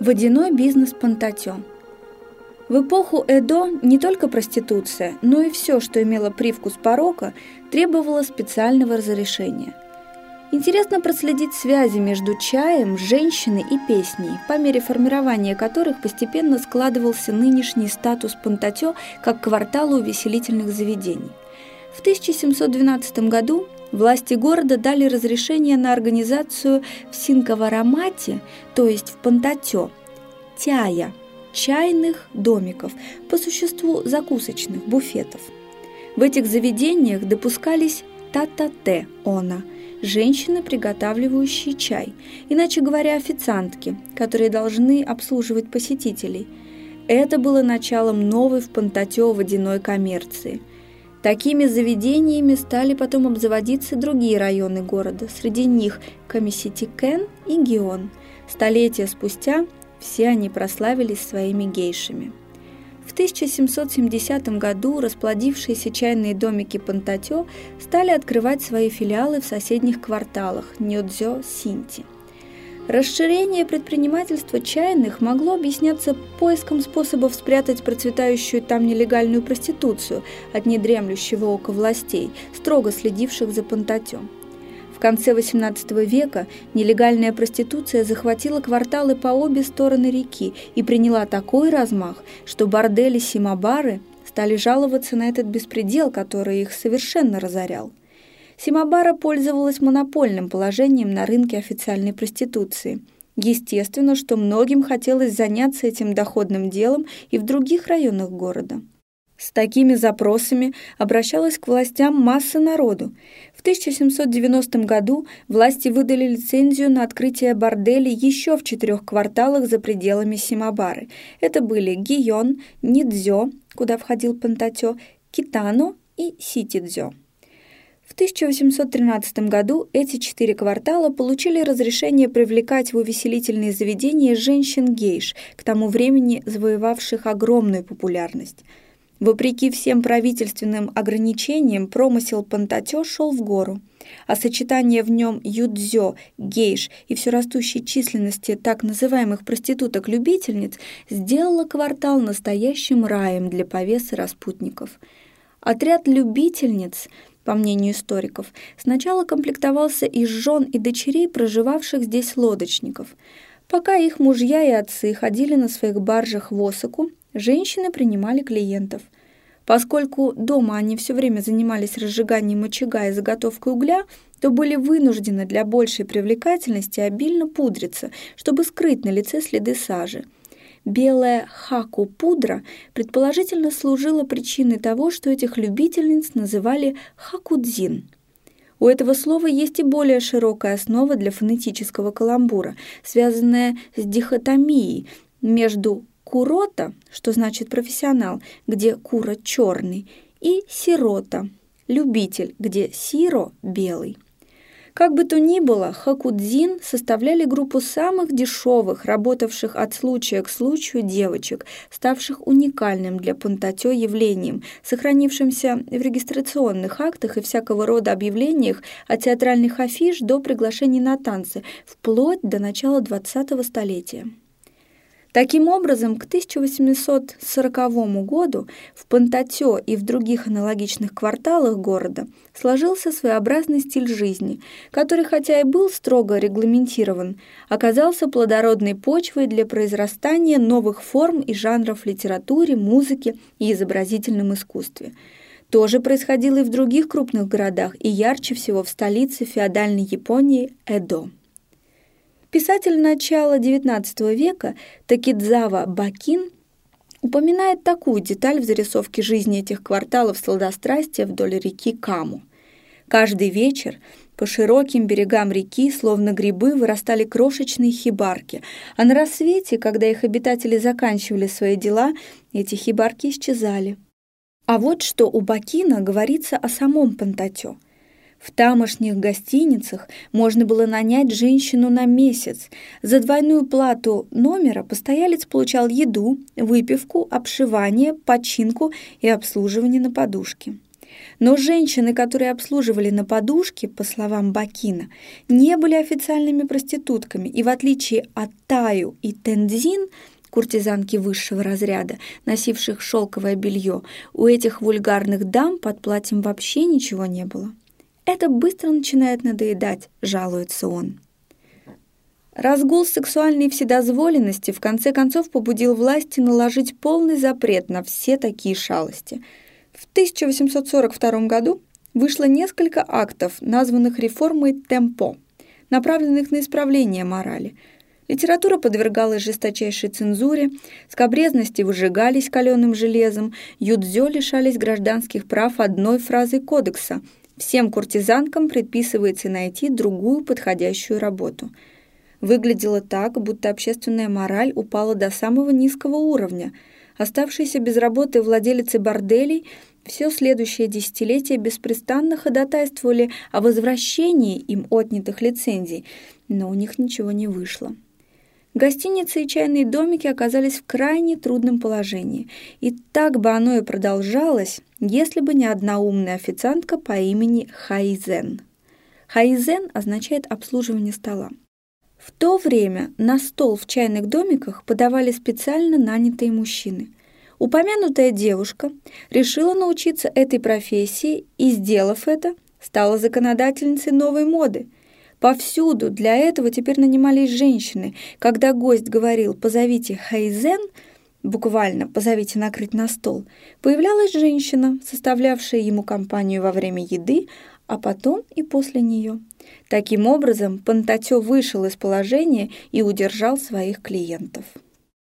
Водяной бизнес Пантатё. В эпоху Эдо не только проституция, но и все, что имело привкус порока, требовало специального разрешения. Интересно проследить связи между чаем, женщиной и песней, по мере формирования которых постепенно складывался нынешний статус Пантатё как квартала увеселительных заведений. В 1712 году Власти города дали разрешение на организацию в Синковарамате, то есть в Пантатё, тяя, чайных домиков, по существу закусочных, буфетов. В этих заведениях допускались та-та-те она, женщины, приготавливающие чай, иначе говоря, официантки, которые должны обслуживать посетителей. Это было началом новой в Пантатё водяной коммерции – Такими заведениями стали потом обзаводиться другие районы города, среди них Камиситикен и Гион. Столетия спустя все они прославились своими гейшами. В 1770 году расплодившиеся чайные домики Пантатё стали открывать свои филиалы в соседних кварталах Ньодзё-Синти – Расширение предпринимательства чайных могло объясняться поиском способов спрятать процветающую там нелегальную проституцию от недремлющего ока властей, строго следивших за Пантатем. В конце XVIII века нелегальная проституция захватила кварталы по обе стороны реки и приняла такой размах, что бордели-симабары стали жаловаться на этот беспредел, который их совершенно разорял. Симабара пользовалась монопольным положением на рынке официальной проституции. Естественно, что многим хотелось заняться этим доходным делом и в других районах города. С такими запросами обращалась к властям масса народу. В 1790 году власти выдали лицензию на открытие борделей еще в четырех кварталах за пределами Симабары. Это были Гион, Нидзё, куда входил Пантатё, Китано и Ситидзё. В 1813 году эти четыре квартала получили разрешение привлекать в увеселительные заведения женщин-гейш, к тому времени завоевавших огромную популярность. Вопреки всем правительственным ограничениям, промысел Пантатё шел в гору, а сочетание в нем юдзё, гейш и все растущей численности так называемых проституток-любительниц сделало квартал настоящим раем для повес и распутников. Отряд любительниц – по мнению историков, сначала комплектовался из жен и дочерей проживавших здесь лодочников. Пока их мужья и отцы ходили на своих баржах в Осаку, женщины принимали клиентов. Поскольку дома они все время занимались разжиганием очага и заготовкой угля, то были вынуждены для большей привлекательности обильно пудриться, чтобы скрыть на лице следы сажи – Белая хаку-пудра предположительно служила причиной того, что этих любительниц называли хакудзин. У этого слова есть и более широкая основа для фонетического каламбура, связанная с дихотомией между курота, что значит профессионал, где кура черный, и сирота, любитель, где сиро белый. Как бы то ни было, Хакудзин составляли группу самых дешевых, работавших от случая к случаю девочек, ставших уникальным для Пантатё явлением, сохранившимся в регистрационных актах и всякого рода объявлениях от театральных афиш до приглашений на танцы, вплоть до начала 20-го столетия. Таким образом, к 1840 году в Пантатё и в других аналогичных кварталах города сложился своеобразный стиль жизни, который, хотя и был строго регламентирован, оказался плодородной почвой для произрастания новых форм и жанров в литературе, музыке и изобразительном искусстве. То же происходило и в других крупных городах, и ярче всего в столице феодальной Японии Эдо. Писатель начала XIX века Такидзава Бакин упоминает такую деталь в зарисовке жизни этих кварталов сладострастия вдоль реки Каму. Каждый вечер по широким берегам реки, словно грибы, вырастали крошечные хибарки, а на рассвете, когда их обитатели заканчивали свои дела, эти хибарки исчезали. А вот что у Бакина говорится о самом Пантатё – в тамошних гостиницах можно было нанять женщину на месяц. За двойную плату номера постоялец получал еду, выпивку, обшивание, починку и обслуживание на подушке. Но женщины, которые обслуживали на подушке, по словам Бакина, не были официальными проститутками, и в отличие от Таю и Тензин, куртизанки высшего разряда, носивших шелковое белье, у этих вульгарных дам под платьем вообще ничего не было. «Это быстро начинает надоедать», — жалуется он. Разгул сексуальной вседозволенности в конце концов побудил власти наложить полный запрет на все такие шалости. В 1842 году вышло несколько актов, названных реформой «Темпо», направленных на исправление морали. Литература подвергалась жесточайшей цензуре, скобрезности выжигались каленым железом, юдзё лишались гражданских прав одной фразой кодекса «Всем куртизанкам предписывается найти другую подходящую работу». Выглядело так, будто общественная мораль упала до самого низкого уровня. Оставшиеся без работы владелицы борделей все следующее десятилетие беспрестанно ходатайствовали о возвращении им отнятых лицензий, но у них ничего не вышло. Гостиницы и чайные домики оказались в крайне трудном положении, и так бы оно и продолжалось, если бы не одна умная официантка по имени Хайзен. Хайзен означает обслуживание стола. В то время на стол в чайных домиках подавали специально нанятые мужчины. Упомянутая девушка решила научиться этой профессии и, сделав это, стала законодательницей новой моды. Повсюду для этого теперь нанимались женщины. Когда гость говорил «позовите Хайзен», буквально «позовите накрыть на стол», появлялась женщина, составлявшая ему компанию во время еды, а потом и после нее. Таким образом, Пантатё вышел из положения и удержал своих клиентов.